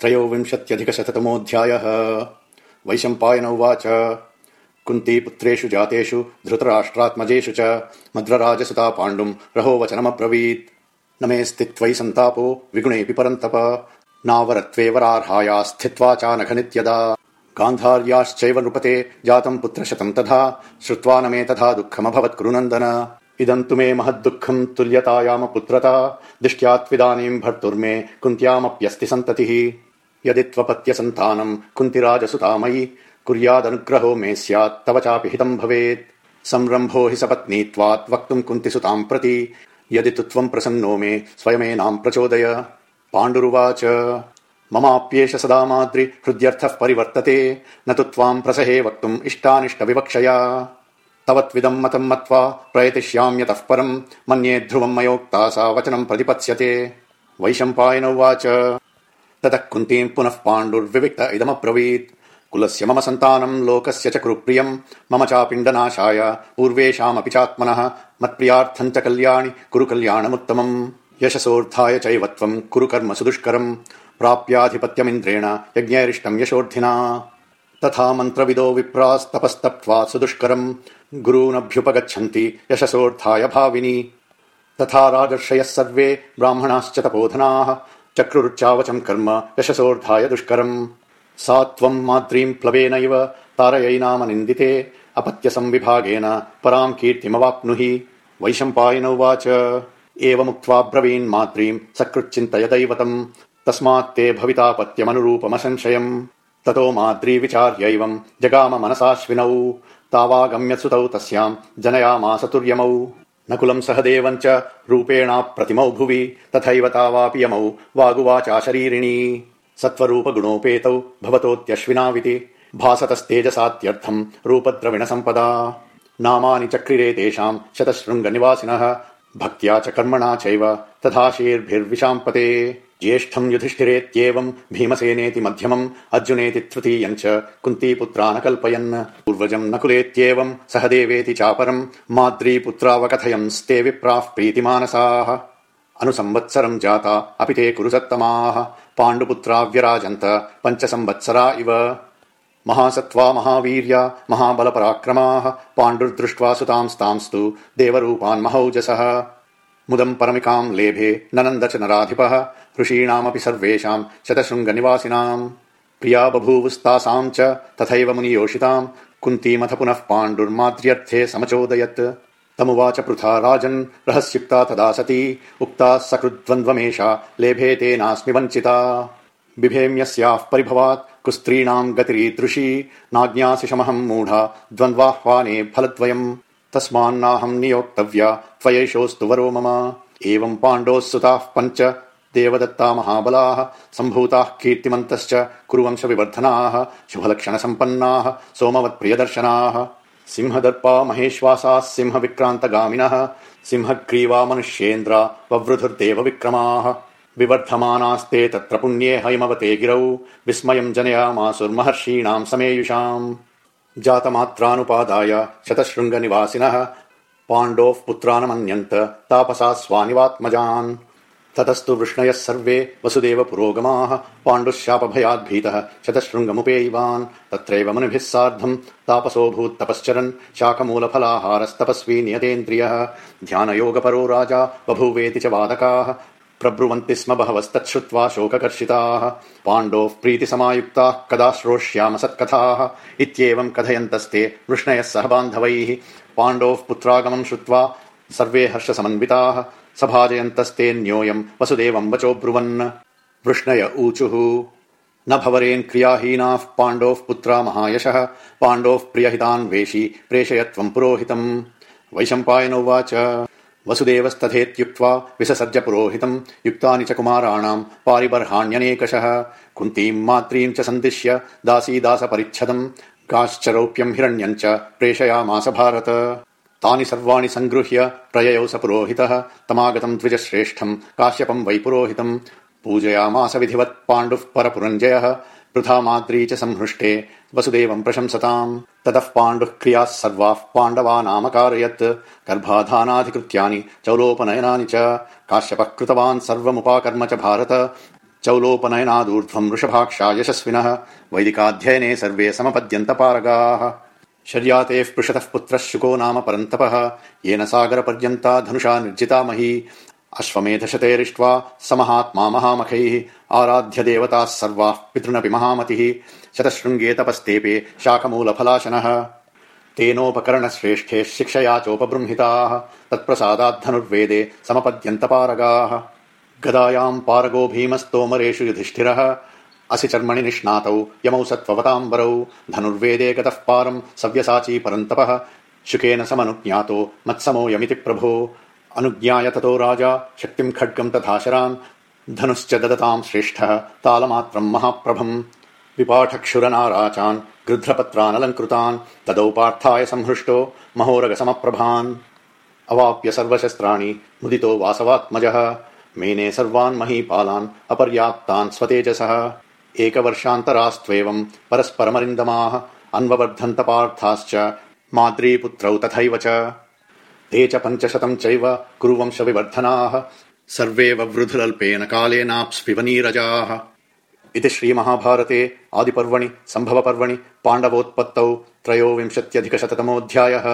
त्रयोविंशत्यधिकशततमोऽध्यायः। वैशम्पायन उवाच। कुन्तीपुत्रेषु जातेषु धृतराष्ट्रात्मजेषु च मद्रराजसुता पाण्डुम् रहोवचनमब्रवीत्। न मे स्थित्वयि सन्तापो विगुणेऽपि परन्तप। नावरत्वेवरार्हाया स्थित्वा चानघनित्यदा गान्धार्याश्चैव नृपते जातम् पुत्रशतम् तथा श्रुत्वा न मे तथा दुःखमभवत् कुरुनन्दन। इदम् तु मे महद्दुःखम् तुल्यतायाम पुत्रता दिष्ट्यात्विदानीम् भर्तुर्मे कुन्त्यामप्यस्ति सन्ततिः यदि त्वपत्य सन्तानम् कुन्तिराजसुता मयि कुर्यादनुग्रहो मे स्यात् तव चापि हितम् भवेत्। संरम्भो हि सपत्नीत्वात् वक्तुम् कुन्तिसुताम् प्रति यदि तु त्वम् प्रसन्नो मे स्वयमेनाम् प्रचोदय। पाण्डुरुवाच ममाप्येष सदा माद्रि हृद्यर्थः परिवर्तते न तु त्वाम् प्रसहे वक्तुम् इष्टानिष्टविवक्षया। तव त्विदम् मतम् मत्वा प्रयतिष्याम्यतः परम् मन्ये ध्रुवम् मयोक्ता सा वचनम् प्रतिपत्स्यते। वैशम्पायन उवाच कुन्तीम् पुनः पाण्डुर्विविक्त इदमब्रवीत्। कुलस्य मम सन्तानम् लोकस्य च कुरुप्रियम्। मम चापिण्डनाशाय पूर्वेषामपि चात्मनः। मत्प्रियार्थम् च कल्याणि कुरु कल्याणमुत्तमम् यशसोऽर्थाय चैव त्वम् कुरु कर्म सुदुष्करम् प्राप्याधिपत्यमिन्द्रेण यज्ञैरिष्टम् यशोर्धिना। तथा मन्त्रविदो विप्रास्तपस्तप्त्वा सुदुष्करम्। गुरूनभ्युपगच्छन्ति यशसोऽर्थाय भाविनी। तथा राजर्षयः सर्वे ब्राह्मणाश्च तपोधनाः चक्रुरुच्चावचम् कर्म यशसोऽर्धाय दुष्करम्। सा त्वम् माद्रीम् प्लवेनैव तारयै नाम निन्दिते अपत्य संविभागेन पराम् कीर्तिमवाप्नुहि। वैशम्पायन उवाच एवमुक्त्वा ब्रवीन् माद्रीम् सकृच्चिन्तय दैवतम्। तस्मात् ते भवितापत्यमनुरूपमसंशयम्। ततो माद्री विचार्यैवम् जगाम मनसाश्विनौ। तावागम्य सुतौ तस्याम् जनयामास तुर्यमौ न कुलम् सह देवम् च रूपेणाप्रतिमौ भुवि तथैव तावापि यमौ वागुवाचा शरीरिणी। सत्त्वरूप गुणोपेतौ भवतोऽत्यश्विनाविति भासतस्तेजसात्यर्थम् रूपद्रविण सम्पदा नामानि चक्रिरे तेषाम् शतशृङ्ग निवासिनः भक्त्या च कर्मणा चैव तथा शीर्भिर्विशाम्पते ज्येष्ठम् युधिष्ठिरेत्येवम् भीमसेनेति मध्यमम् अर्जुनेति तृतीयम् च कुन्तीपुत्रा न कल्पयन् पूर्वजम् नकुलेत्येवम् सह देवेति चापरम् माद्रीपुत्रावकथयंस्ते विप्राः प्रीतिमानसाः। अनुसंवत्सरम् जाता अपि ते कुरु सत्तमाः पाण्डुपुत्रा व्यराजन्त पञ्च इव। महासत्त्वा महावीर्या महाबलपराक्रमाः। पाण्डुर्दृष्ट्वा सुतांस्तांस्तु देवरूपान् महौजसः मुदम् परमिकाम् लेभे ननन्द च नराधिपः ऋषीणामपि सर्वेषाम् शतशृङ्ग निवासिनाम् प्रिया बभूवुस्तासाम् च तथैव मुनियोषिताम् कुन्तीमथ पुनः पाण्डुर्माद्र्यर्थे समचोदयत्। तमुवाच पृथा राजन् रहस्युक्ता तदा सती उक्ता सकृद्वन्द्वमेषा लेभे तेनास्मि वञ्चिता। बिभेम्यस्याः परिभवात् कुस्त्रीणाम् गतिरीदृशी नाज्ञासिषमहम् मूढा द्वन्द्वाह्वाने फलद्वयम् तस्मान्नाहम् नियोक्तव्या त्वयैषोऽस्तु वरो मम। एवम् पाण्डोः सुताः पञ्च देवदत्ता महाबलाः सम्भूताः कीर्तिमन्तश्च कुरुवंश विवर्धनाः शुभलक्षण सम्पन्नाः सोमवत्प्रियदर्शनाः। सिंहदर्पा महेश्वासाः सिंह विक्रान्तगामिनः सिंहग्रीवा मनुष्येन्द्रा ववृधुर्देव विक्रमाः। विवर्धमानास्ते तत्र पुण्ये हैमवते गिरौ विस्मयम् जनयामासुर्महर्षीणाम् समेयुषाम् जातमात्रानुपादाय शतशृङ्ग निवासिनः पाण्डोः पुत्रानमन्यन्त तापसा स्वानिवात्मजान्। ततस्तु वृष्णयः सर्वे वसुदेव पुरोगमाः पाण्डुशापभयाद्भीतः शतशृङ्गमुपेयिवान्। तत्रैव मुनिभिः सार्धम् तापसोऽभूत्तपश्चरन् शाकमूलफलाहारस्तपस्वी नियतेन्द्रियः। ध्यानयोगपरो राजा बभूवेति च वादकाः प्रब्रुवन्ति स्म बहवस्तच्छ्रुत्वा शोककर्षिताः। पाण्डोः प्रीतिसमायुक्ताः कदा श्रोष्याम सत्कथाः। इत्येवम् कथयन्तस्ते वृष्णयः सह बान्धवैः। पाण्डोः पुत्रागमम् श्रुत्वा सर्वे हर्षसमन्विताः। सभाजयन्तस्तेऽन्योऽयम् वसुदेवम् वचोब्रुवन् वृष्णय ऊचुः। न भवरेन् क्रियाहीनाः पाण्डोः पुत्रा महायशः। पाण्डोः प्रियहितान् वेशी प्रेषय त्वम् पुरोहितम् वैशम्पायनोवाच वसुदेवस्तथेत्युक्त्वा विससर्ज पुरोहितम् युक्तानि च कुमाराणाम् पारिबर्हाण्यनेकशः। कुन्तीम् मात्रीम् च सन्दिश्य दासीदास परिच्छदम् काश्चरौप्यम् हिरण्यम् च प्रेषयामास भारत। तानि सर्वाणि सङ्गृह्य प्रययौ स पुरोहितः। तमागतम् द्विजश्रेष्ठम् काश्यपम् वै पुरोहितम् पूजयामास विधिवत् पाण्डुः परपुरञ्जयः वृथा माद्री च संहृष्टे वसुदेवम् प्रशंसताम्। ततः पाण्डुः क्रियाः सर्वाः पाण्डवानामकारयत्। गर्भाधानाधिकृत्यानि चौलोपनयनानि च काश्यपः कृतवान् सर्वमुपाकर्म च भारत। चौलोपनयनादूर्ध्वम् वृषभाक्षा यशस्विनः। वैदिकाध्ययने सर्वे समपद्यन्त पारगाः शर्यातेः पृषतः पुत्रः शुको नाम परन्तपः। येन सागरपर्यन्ता धनुषा निर्जिता मही अश्वमेधशतेरिष्ट्वा समहात्मा महामखैः आराध्य देवताः सर्वाः पितृनपि महामतिः शतशृङ्गे तपस्तेपे शाकमूलफलाशनः तेनोपकरणश्रेष्ठे शिक्षया चोपबृंहिताः तत्प्रसादाद्धनुर्वेदे समपद्यन्तपारगाः। गदायाम् पारगो भीमस्तोमरेषु युधिष्ठिरः असि चर्मणि निष्णातौ यमौ सत्त्ववताम्बरौ धनुर्वेदे गतः पारम् सव्यसाची परन्तपः शुकेन समनुज्ञातो मत्समोऽयमिति प्रभो अनुज्ञाय ततो राजा शक्तिम् खड्गम् तथा शरान्। धनुश्च ददताम् श्रेष्ठः तालमात्रम् महाप्रभम्। विपाठक्षुरनाराचान् गृध्रपत्रानलङ्कृतान् तदौ पार्थाय संहृष्टो महोरगसमप्रभान्। अवाप्य सर्वशस्त्राणि मुदितो वासवात्मजः। मेने सर्वान् महीपालान् अपर्याप्तान् स्वतेजसः। एकवर्षान्तरास्त्वेवम् परस्परमरिन्दमाः अन्ववर्धन्त पार्थाश्च माद्रीपुत्रौ तथैव च ते च पञ्चशतम् चैव कुरुवंश विवर्धनाः सर्वे ववृधुरल्पेन कालेनाप्स्पिबनीरजाः इति श्रीमहाभारते आदिपर्वणि सम्भवपर्वणि पाण्डवोत्पत्तौ त्रयोविंशत्यधिकशततमोऽध्यायः